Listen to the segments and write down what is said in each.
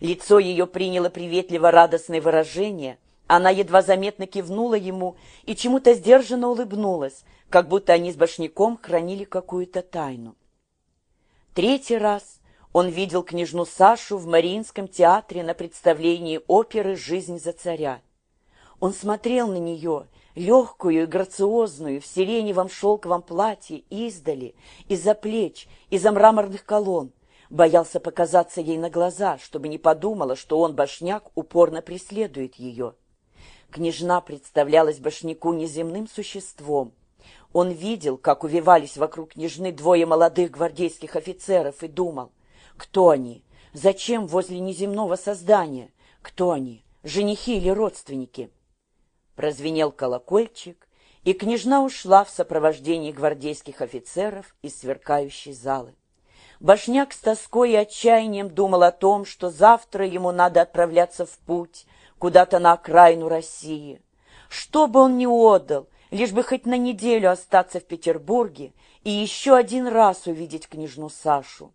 Лицо ее приняло приветливо-радостное выражение. Она едва заметно кивнула ему и чему-то сдержанно улыбнулась, как будто они с Башняком хранили какую-то тайну. Третий раз он видел княжну Сашу в Мариинском театре на представлении оперы «Жизнь за царя». Он смотрел на нее, легкую и грациозную, в сиреневом шелковом платье, издали, из-за плеч, из-за мраморных колонн. Боялся показаться ей на глаза, чтобы не подумала, что он, башняк, упорно преследует ее. Княжна представлялась башняку неземным существом. Он видел, как увивались вокруг княжны двое молодых гвардейских офицеров и думал, кто они, зачем возле неземного создания, кто они, женихи или родственники. Прозвенел колокольчик, и княжна ушла в сопровождении гвардейских офицеров из сверкающей залы. Башняк с тоской и отчаянием думал о том, что завтра ему надо отправляться в путь, куда-то на окраину России. Что бы он ни отдал, лишь бы хоть на неделю остаться в Петербурге и еще один раз увидеть княжну Сашу.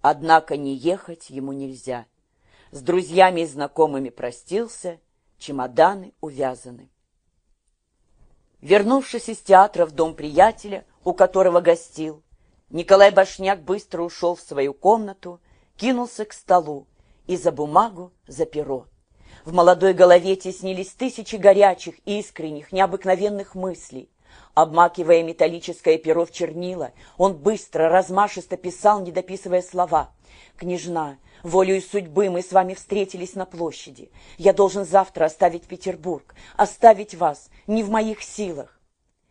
Однако не ехать ему нельзя. С друзьями и знакомыми простился, чемоданы увязаны. Вернувшись из театра в дом приятеля, у которого гостил, Николай Башняк быстро ушел в свою комнату, кинулся к столу и за бумагу, за перо. В молодой голове теснились тысячи горячих, искренних, необыкновенных мыслей. Обмакивая металлическое перо в чернила, он быстро, размашисто писал, не дописывая слова. «Княжна, волею судьбы мы с вами встретились на площади. Я должен завтра оставить Петербург, оставить вас, не в моих силах.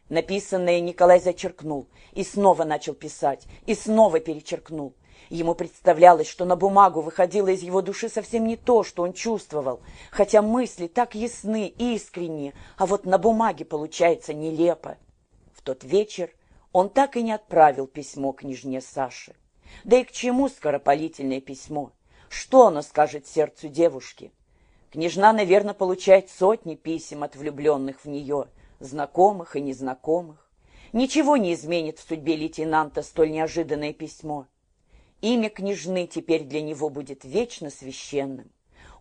Написанное Николай зачеркнул и снова начал писать, и снова перечеркнул. Ему представлялось, что на бумагу выходило из его души совсем не то, что он чувствовал, хотя мысли так ясны и искренние, а вот на бумаге получается нелепо. В тот вечер он так и не отправил письмо княжне Саше. Да и к чему скоропалительное письмо? Что оно скажет сердцу девушки? Княжна, наверное, получает сотни писем от влюбленных в нее – знакомых и незнакомых. Ничего не изменит в судьбе лейтенанта столь неожиданное письмо. Имя княжны теперь для него будет вечно священным.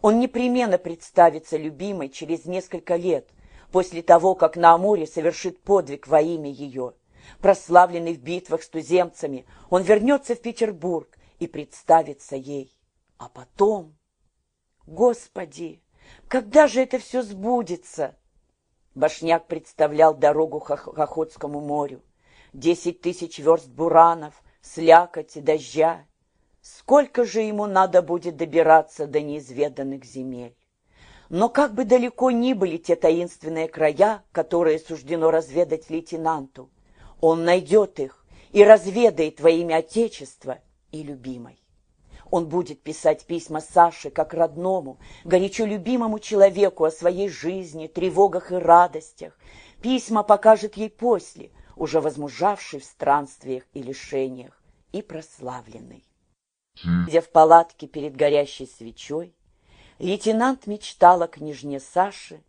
Он непременно представится любимой через несколько лет, после того, как на Амуре совершит подвиг во имя ее. Прославленный в битвах с туземцами, он вернется в Петербург и представится ей. А потом... Господи, когда же это все сбудется? Башняк представлял дорогу к Охотскому морю. Десять тысяч верст буранов, слякоть и дождя. Сколько же ему надо будет добираться до неизведанных земель? Но как бы далеко ни были те таинственные края, которые суждено разведать лейтенанту, он найдет их и разведает во имя Отечества и любимой. Он будет писать письма Саше как родному, горячо любимому человеку о своей жизни, тревогах и радостях. Письма покажет ей после, уже возмужавший в странствиях и лишениях, и прославленный. Сидя в палатке перед горящей свечой, лейтенант мечтал о княжне Саше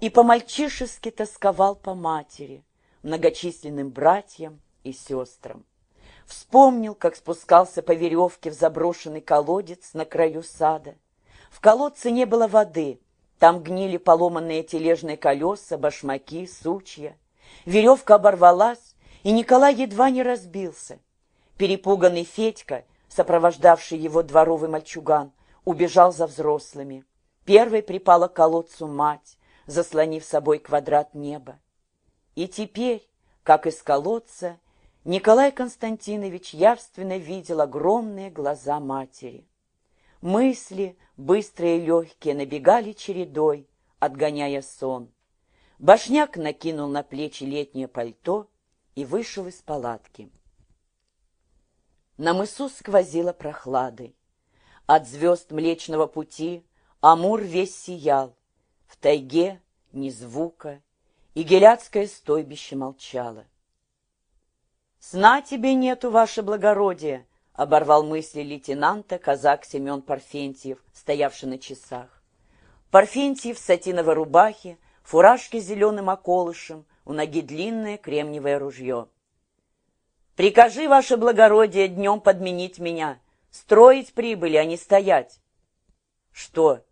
и по-мальчишески тосковал по матери, многочисленным братьям и сестрам. Вспомнил, как спускался по веревке в заброшенный колодец на краю сада. В колодце не было воды, там гнили поломанные тележные колеса, башмаки, сучья. Веревка оборвалась, и Николай едва не разбился. Перепуганный Федька, сопровождавший его дворовый мальчуган, убежал за взрослыми. Первой припала к колодцу мать, заслонив собой квадрат неба. И теперь, как из колодца, Николай Константинович явственно видел огромные глаза матери. Мысли, быстрые и легкие, набегали чередой, отгоняя сон. Башняк накинул на плечи летнее пальто и вышел из палатки. На мысу сквозило прохладой. От звезд Млечного Пути Амур весь сиял. В тайге ни звука, и геляцкое стойбище молчало. «Сна тебе нету, ваше благородие!» — оборвал мысли лейтенанта казак Семен Парфентьев, стоявший на часах. Парфентьев в сатиновой рубахе, фуражке с зеленым околышем, у ноги длинное кремниевое ружье. «Прикажи, ваше благородие, днем подменить меня. Строить прибыли, а не стоять». Что,